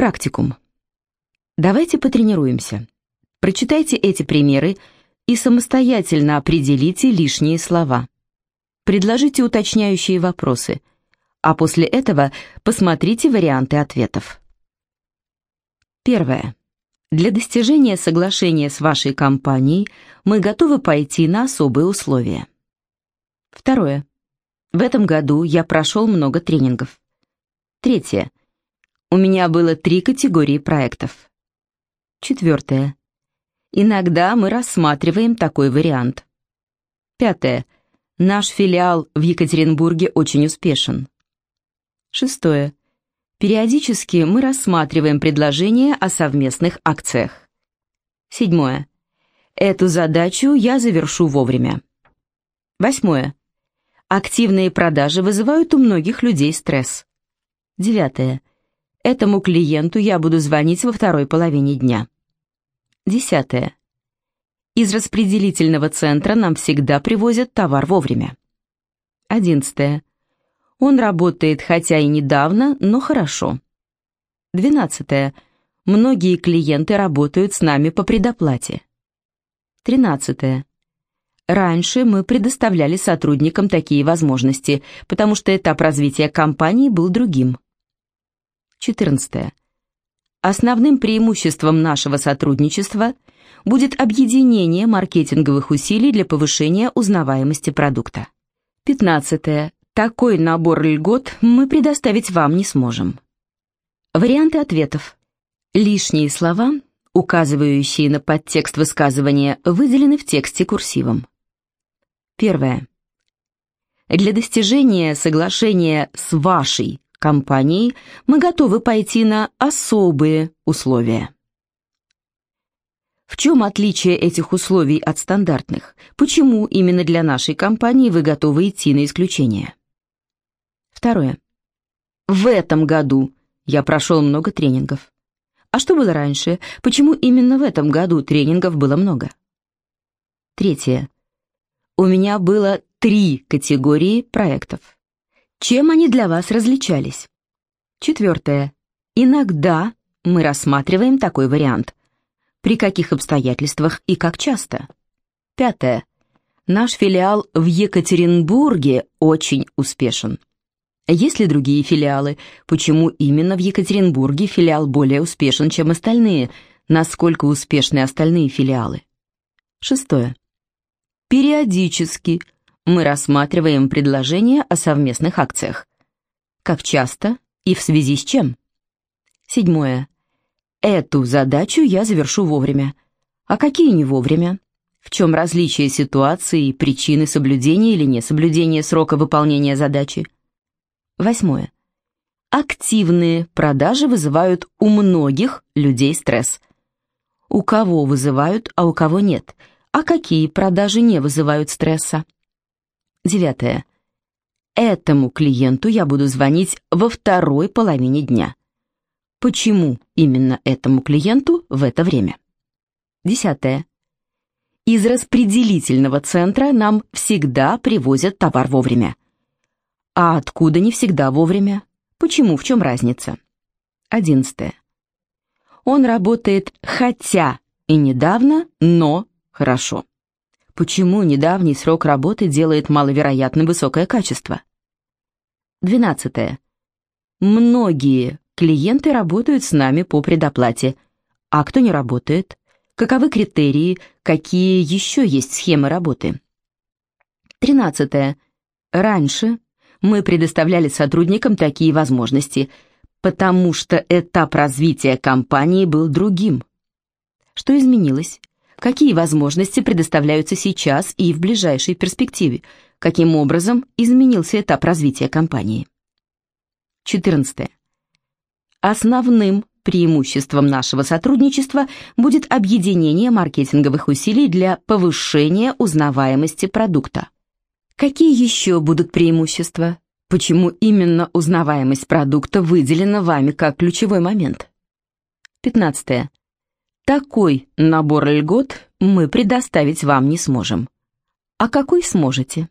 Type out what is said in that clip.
Практикум. Давайте потренируемся. Прочитайте эти примеры и самостоятельно определите лишние слова. Предложите уточняющие вопросы, а после этого посмотрите варианты ответов. Первое. Для достижения соглашения с вашей компанией мы готовы пойти на особые условия. Второе. В этом году я прошел много тренингов. Третье. У меня было три категории проектов. Четвертое. Иногда мы рассматриваем такой вариант. Пятое. Наш филиал в Екатеринбурге очень успешен. Шестое. Периодически мы рассматриваем предложения о совместных акциях. Седьмое. Эту задачу я завершу вовремя. Восьмое. Активные продажи вызывают у многих людей стресс. Девятое. Этому клиенту я буду звонить во второй половине дня. Десятое. Из распределительного центра нам всегда привозят товар вовремя. Одиннадцатое. Он работает хотя и недавно, но хорошо. Двенадцатое. Многие клиенты работают с нами по предоплате. Тринадцатое. Раньше мы предоставляли сотрудникам такие возможности, потому что этап развития компании был другим. Четырнадцатое. Основным преимуществом нашего сотрудничества будет объединение маркетинговых усилий для повышения узнаваемости продукта. 15. Такой набор льгот мы предоставить вам не сможем. Варианты ответов. Лишние слова, указывающие на подтекст высказывания, выделены в тексте курсивом. Первое. Для достижения соглашения с вашей компанией мы готовы пойти на особые условия. В чем отличие этих условий от стандартных? Почему именно для нашей компании вы готовы идти на исключение? Второе. В этом году я прошел много тренингов. А что было раньше? Почему именно в этом году тренингов было много? Третье. У меня было три категории проектов. Чем они для вас различались? Четвертое. Иногда мы рассматриваем такой вариант. При каких обстоятельствах и как часто? Пятое. Наш филиал в Екатеринбурге очень успешен. Есть ли другие филиалы? Почему именно в Екатеринбурге филиал более успешен, чем остальные? Насколько успешны остальные филиалы? Шестое. Периодически мы рассматриваем предложения о совместных акциях. Как часто и в связи с чем? Седьмое. Эту задачу я завершу вовремя. А какие не вовремя? В чем различие ситуации и причины соблюдения или несоблюдения срока выполнения задачи? Восьмое. Активные продажи вызывают у многих людей стресс. У кого вызывают, а у кого нет? А какие продажи не вызывают стресса? Девятое. Этому клиенту я буду звонить во второй половине дня. Почему именно этому клиенту в это время? Десятое. Из распределительного центра нам всегда привозят товар вовремя. А откуда не всегда вовремя? Почему, в чем разница? Одиннадцатое. Он работает хотя и недавно, но хорошо. Почему недавний срок работы делает маловероятным высокое качество? 12. Многие клиенты работают с нами по предоплате. А кто не работает? Каковы критерии? Какие еще есть схемы работы? 13. Раньше мы предоставляли сотрудникам такие возможности, потому что этап развития компании был другим. Что изменилось? Какие возможности предоставляются сейчас и в ближайшей перспективе, каким образом изменился этап развития компании. 14. Основным преимуществом нашего сотрудничества будет объединение маркетинговых усилий для повышения узнаваемости продукта. Какие еще будут преимущества? Почему именно узнаваемость продукта выделена вами как ключевой момент? 15. Такой набор льгот мы предоставить вам не сможем. А какой сможете?